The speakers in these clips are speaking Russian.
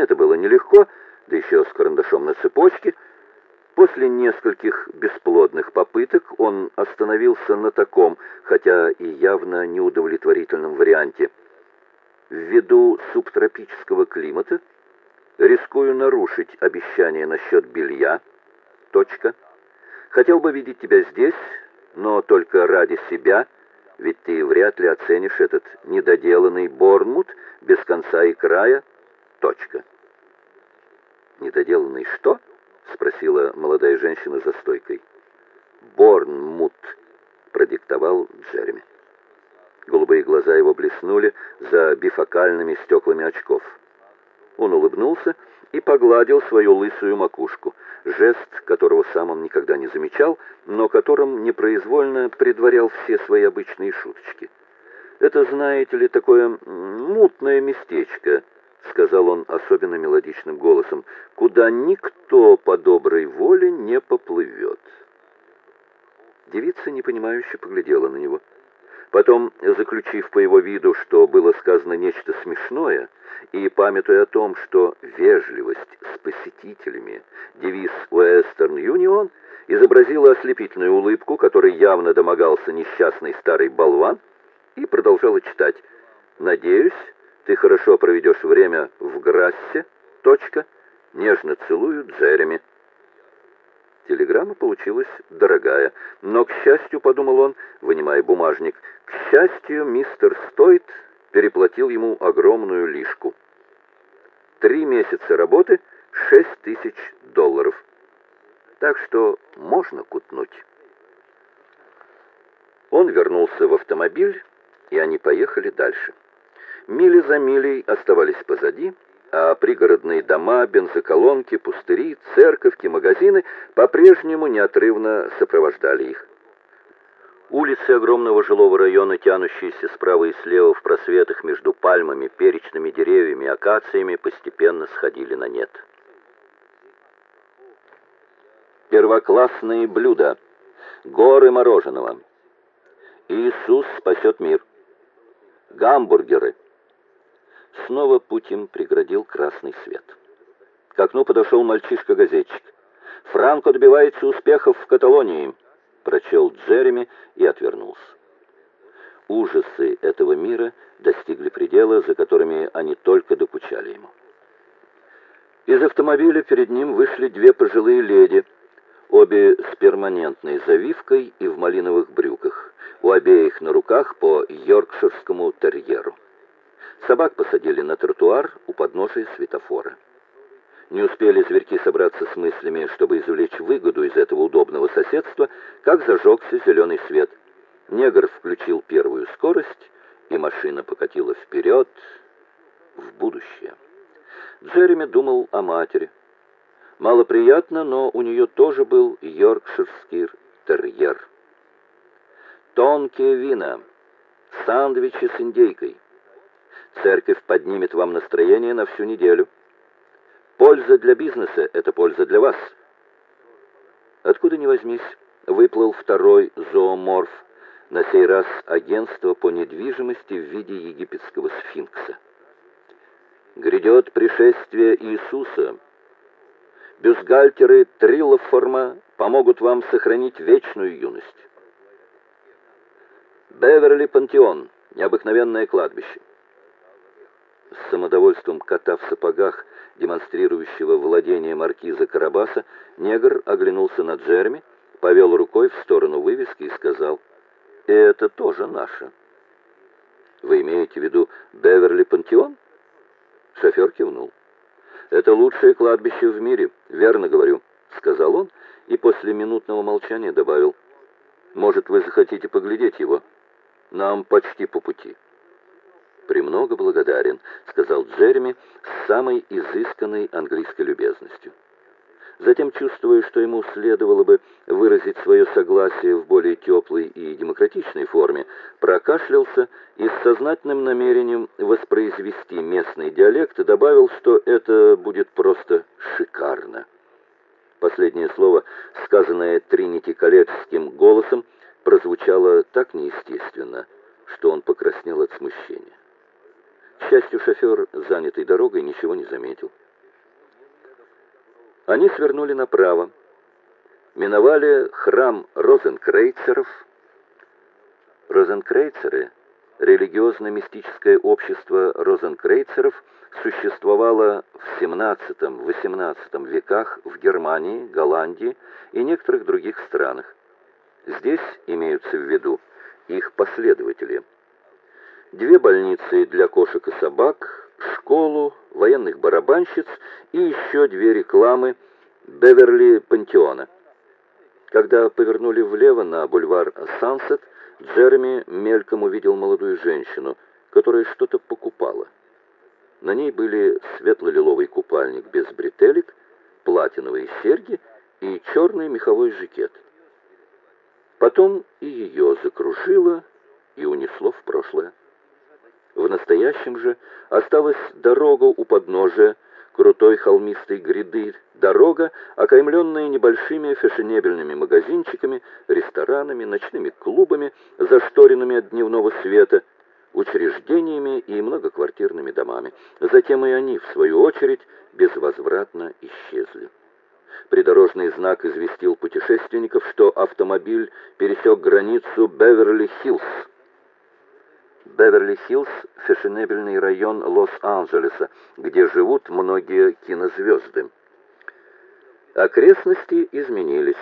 Это было нелегко, да еще с карандашом на цепочке. После нескольких бесплодных попыток он остановился на таком, хотя и явно неудовлетворительном варианте. Ввиду субтропического климата рискую нарушить обещание насчет белья. Точка. Хотел бы видеть тебя здесь, но только ради себя, ведь ты вряд ли оценишь этот недоделанный Борнмут без конца и края. Точка. Недоделанный что? спросила молодая женщина за стойкой. Борнмут, продиктовал Джереми. Голубые глаза его блеснули за бифокальными стеклами очков. Он улыбнулся и погладил свою лысую макушку, жест которого сам он никогда не замечал, но которым непроизвольно предварял все свои обычные шуточки. «Это, знаете ли, такое мутное местечко», — сказал он особенно мелодичным голосом, «куда никто по доброй воле не поплывет». Девица непонимающе поглядела на него. Потом, заключив по его виду, что было сказано нечто смешное, и памятуя о том, что вежливость с посетителями — девиз Western Union, изобразила ослепительную улыбку, которой явно домогался несчастный старый болван, и продолжала читать. «Надеюсь, ты хорошо проведешь время в Грассе. Точка. Нежно целую, Джереми». Телеграмма получилась дорогая, но, к счастью, подумал он, вынимая бумажник, к счастью, мистер Стойт переплатил ему огромную лишку. Три месяца работы — шесть тысяч долларов. Так что можно кутнуть. Он вернулся в автомобиль, и они поехали дальше. Мили за милей оставались позади, а пригородные дома, бензоколонки, пустыри, церковки, магазины по-прежнему неотрывно сопровождали их. Улицы огромного жилого района, тянущиеся справа и слева в просветах между пальмами, перечными деревьями и акациями, постепенно сходили на нет. Первоклассные блюда. Горы мороженого. Иисус спасет мир. Гамбургеры. Снова Путин преградил красный свет. К окну подошел мальчишка-газетчик. «Франко добивается успехов в Каталонии», — прочел Джереми и отвернулся. Ужасы этого мира достигли предела, за которыми они только докучали ему. Из автомобиля перед ним вышли две пожилые леди, обе с перманентной завивкой и в малиновых брюках, у обеих на руках по йоркширскому терьеру. Собак посадили на тротуар у подножия светофора. Не успели зверьки собраться с мыслями, чтобы извлечь выгоду из этого удобного соседства, как зажегся зеленый свет. Негр включил первую скорость, и машина покатила вперед, в будущее. Джереми думал о матери. Малоприятно, но у нее тоже был йоркширский терьер. Тонкие вина, сандвичи с индейкой — Церковь поднимет вам настроение на всю неделю. Польза для бизнеса — это польза для вас. Откуда ни возьмись, выплыл второй зооморф, на сей раз агентство по недвижимости в виде египетского сфинкса. Грядет пришествие Иисуса. Бюстгальтеры Триллоформа помогут вам сохранить вечную юность. Беверли Пантеон. Необыкновенное кладбище с самодовольством кота в сапогах, демонстрирующего владение маркиза Карабаса, негр оглянулся на Джерми, повел рукой в сторону вывески и сказал, «Это тоже наше». «Вы имеете в виду Беверли-Пантеон?» Шофер кивнул. «Это лучшее кладбище в мире, верно говорю», — сказал он и после минутного молчания добавил, «Может, вы захотите поглядеть его? Нам почти по пути». «Премного благодарен», — сказал Джереми с самой изысканной английской любезностью. Затем, чувствуя, что ему следовало бы выразить свое согласие в более теплой и демократичной форме, прокашлялся и с сознательным намерением воспроизвести местный диалект добавил, что это будет просто шикарно. Последнее слово, сказанное Тринити колледжским голосом, прозвучало так неестественно, что он покраснел от смущения. К счастью, шофер, занятый дорогой, ничего не заметил. Они свернули направо, миновали храм розенкрейцеров. Розенкрейцеры, религиозно-мистическое общество розенкрейцеров, существовало в XVII-XVIII веках в Германии, Голландии и некоторых других странах. Здесь имеются в виду их последователи. Две больницы для кошек и собак, школу, военных барабанщиц и еще две рекламы Беверли-Пантеона. Когда повернули влево на бульвар Сансет, Джереми мельком увидел молодую женщину, которая что-то покупала. На ней были светло-лиловый купальник без бретелек, платиновые серьги и черный меховой жакет. Потом и ее закружило и унесло в прошлое. В настоящем же осталась дорога у подножия крутой холмистой гряды, дорога, окаймленная небольшими фешенебельными магазинчиками, ресторанами, ночными клубами, зашторенными от дневного света, учреждениями и многоквартирными домами. Затем и они, в свою очередь, безвозвратно исчезли. Придорожный знак известил путешественников, что автомобиль пересек границу Беверли-Хиллз. Беверли-Хиллз – фешенебельный район Лос-Анджелеса, где живут многие кинозвезды. Окрестности изменились.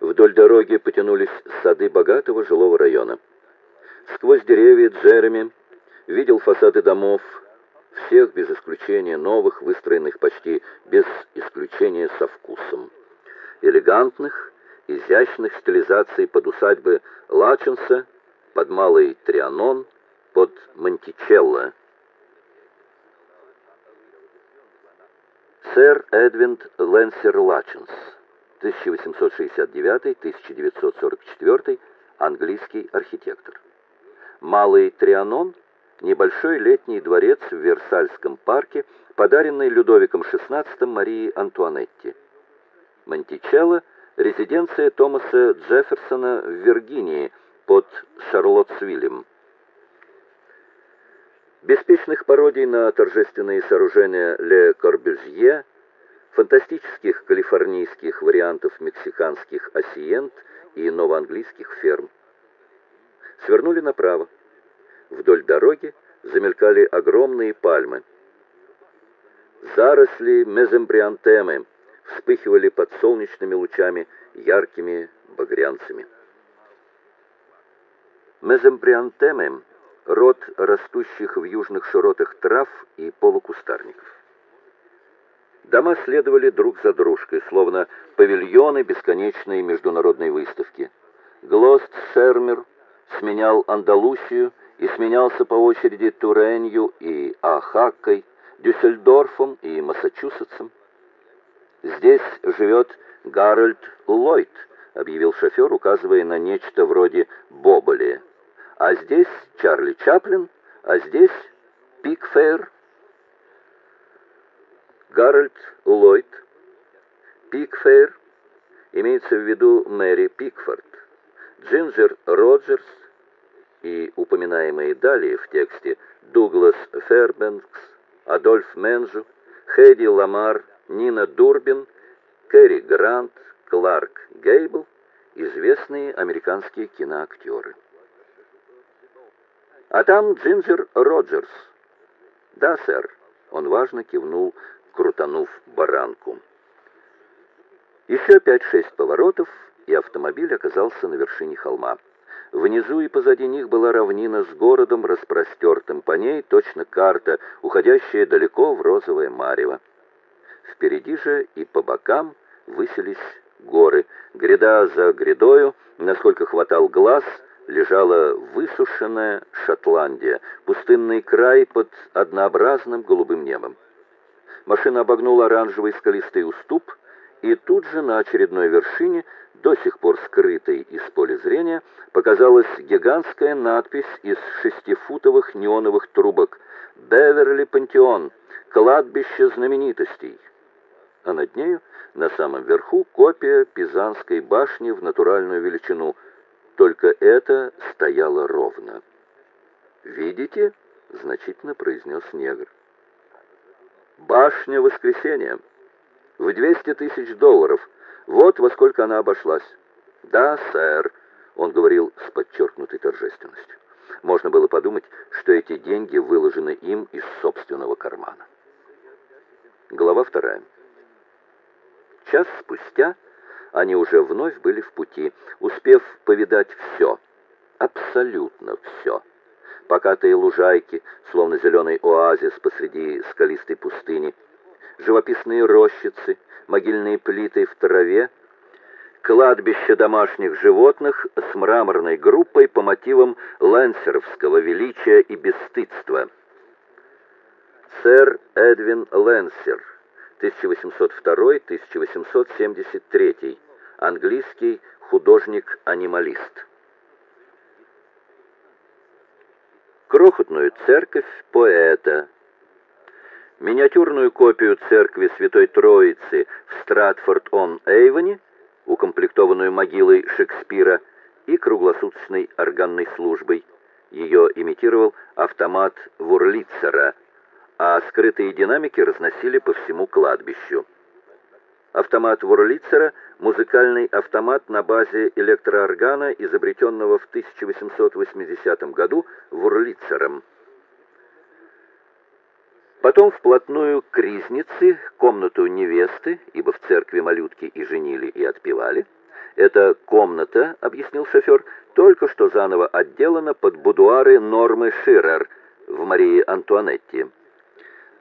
Вдоль дороги потянулись сады богатого жилого района. Сквозь деревья Джереми видел фасады домов, всех без исключения новых, выстроенных почти без исключения со вкусом. Элегантных, изящных стилизаций под усадьбы Лаченса, под Малый Трианон, под Монтичелло. Сэр Эдвинд Ленсер Лаченс, 1869-1944, английский архитектор. Малый Трианон – небольшой летний дворец в Версальском парке, подаренный Людовиком XVI Марии Антуанетти. Монтичелло – резиденция Томаса Джефферсона в Виргинии под Шарлоттсвиллем. Беспечных пародий на торжественные сооружения Ле Корбюзье, фантастических калифорнийских вариантов мексиканских осиент и новоанглийских ферм. Свернули направо. Вдоль дороги замелькали огромные пальмы. Заросли мезембриантемы вспыхивали под солнечными лучами яркими багрянцами. Мезембриантемы – род растущих в южных широтах трав и полукустарников. Дома следовали друг за дружкой, словно павильоны бесконечной международной выставки. Глостершир сменял Андалусию и сменялся по очереди Туренью и Оахакой, Дюссельдорфом и Массачусетсом. «Здесь живет Гарольд Ллойд», — объявил шофер, указывая на нечто вроде Боболи. «А здесь Чарли Чаплин, а здесь Пикфейр». Гарольд Ллойд, Пикфейр, имеется в виду Мэри Пикфорд, Джинджер Роджерс, и упоминаемые далее в тексте Дуглас Фербенкс, Адольф Менжу, Хэдди Ламар, Нина Дурбин, Кэрри Грант, Кларк Гейбл, известные американские киноактеры. А там Джинджер Роджерс. Да, сэр. Он важно кивнул, крутанув баранку. Еще пять-шесть поворотов, и автомобиль оказался на вершине холма. Внизу и позади них была равнина с городом, распростертым по ней, точно карта, уходящая далеко в розовое марево. Впереди же и по бокам высились горы. Гряда за грядою, насколько хватал глаз, лежала высушенная Шотландия, пустынный край под однообразным голубым небом. Машина обогнула оранжевый скалистый уступ, и тут же на очередной вершине до сих пор скрытой из поля зрения, показалась гигантская надпись из шестифутовых неоновых трубок «Беверли Пантеон. Кладбище знаменитостей». А над нею, на самом верху, копия Пизанской башни в натуральную величину. Только это стояло ровно. «Видите?» — значительно произнес негр. «Башня Воскресения». В 200 тысяч долларов. Вот во сколько она обошлась. Да, сэр, он говорил с подчеркнутой торжественностью. Можно было подумать, что эти деньги выложены им из собственного кармана. Глава вторая. Час спустя они уже вновь были в пути, успев повидать все, абсолютно все. Покатые лужайки, словно зеленый оазис посреди скалистой пустыни, живописные рощицы, могильные плиты в траве, кладбище домашних животных с мраморной группой по мотивам лэнсеровского величия и бесстыдства. Сэр Эдвин Лэнсер, 1802-1873, английский художник-анималист. Крохотную церковь поэта, миниатюрную копию церкви Святой Троицы в Стратфорд-он-Эйвоне, укомплектованную могилой Шекспира и круглосуточной органной службой. Ее имитировал автомат Вурлицера – а скрытые динамики разносили по всему кладбищу. Автомат Вурлицера – музыкальный автомат на базе электрооргана, изобретенного в 1880 году Вурлицером. Потом вплотную к ризнице, комнату невесты, ибо в церкви малютки и женили, и отпевали. Эта комната, объяснил шофер, только что заново отделана под будуары Нормы Ширер в Марии Антуанетти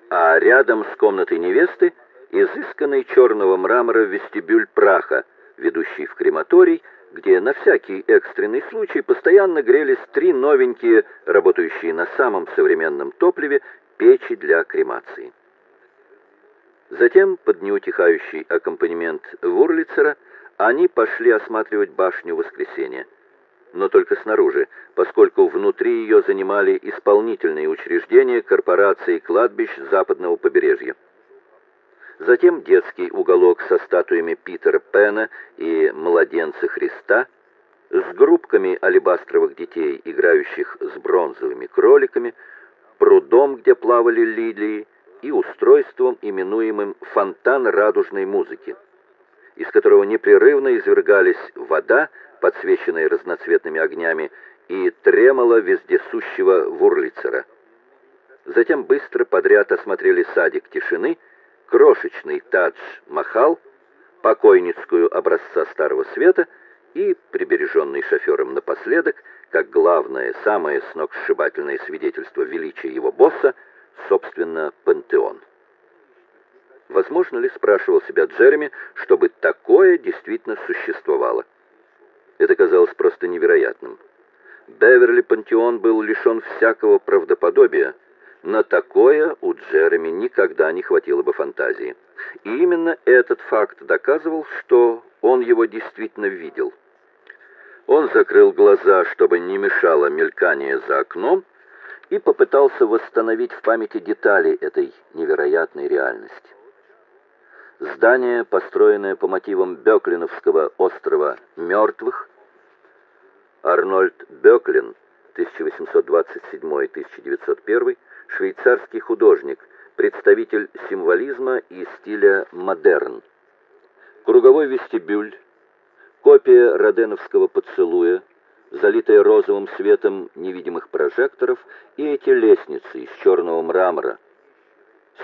а рядом с комнатой невесты изысканный черного мрамора вестибюль праха, ведущий в крематорий, где на всякий экстренный случай постоянно грелись три новенькие, работающие на самом современном топливе, печи для кремации. Затем, под неутихающий аккомпанемент Вурлицера, они пошли осматривать башню Воскресения – но только снаружи, поскольку внутри ее занимали исполнительные учреждения корпорации кладбищ западного побережья. Затем детский уголок со статуями Питера Пена и младенца Христа, с группками алебастровых детей, играющих с бронзовыми кроликами, прудом, где плавали лилии, и устройством, именуемым «фонтан радужной музыки», из которого непрерывно извергались вода, подсвеченной разноцветными огнями, и тремоло вездесущего Вурлицера. Затем быстро подряд осмотрели садик тишины, крошечный Тадж-Махал, покойницкую образца Старого Света и, прибереженный шофером напоследок, как главное, самое сногсшибательное свидетельство величия его босса, собственно, пантеон. Возможно ли, спрашивал себя Джереми, чтобы такое действительно существовало? Это казалось просто невероятным. Беверли Пантеон был лишен всякого правдоподобия. На такое у Джереми никогда не хватило бы фантазии. И именно этот факт доказывал, что он его действительно видел. Он закрыл глаза, чтобы не мешало мелькание за окном, и попытался восстановить в памяти детали этой невероятной реальности. Здание, построенное по мотивам Бёклиновского острова мертвых, Арнольд Бёклин, 1827-1901, швейцарский художник, представитель символизма и стиля модерн. Круговой вестибюль, копия роденовского поцелуя, залитая розовым светом невидимых прожекторов, и эти лестницы из черного мрамора,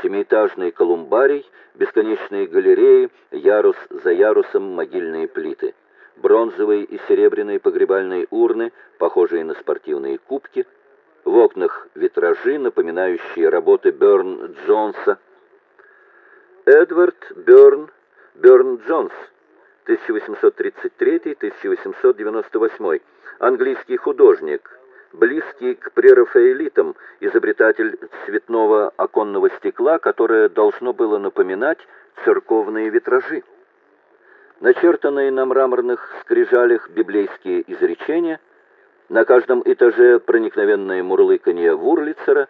семиэтажный колумбарий, бесконечные галереи, ярус за ярусом могильные плиты – бронзовые и серебряные погребальные урны, похожие на спортивные кубки, в окнах витражи, напоминающие работы Бёрн Джонса. Эдвард Бёрн, Бёрн Джонс, 1833-1898, английский художник, близкий к прерафаэлитам, изобретатель цветного оконного стекла, которое должно было напоминать церковные витражи начертанные на мраморных скрижалях библейские изречения, на каждом этаже проникновенное мурлыканье Вурлицера,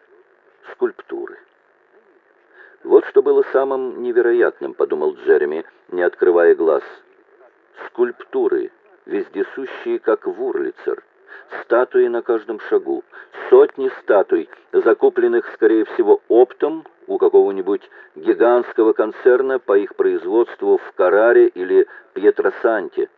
скульптуры. Вот что было самым невероятным, подумал Джереми, не открывая глаз. Скульптуры, вездесущие, как Вурлицер, статуи на каждом шагу, сотни статуй, закупленных, скорее всего, оптом у какого-нибудь гигантского концерна по их производству в Караре или Пьетросанте,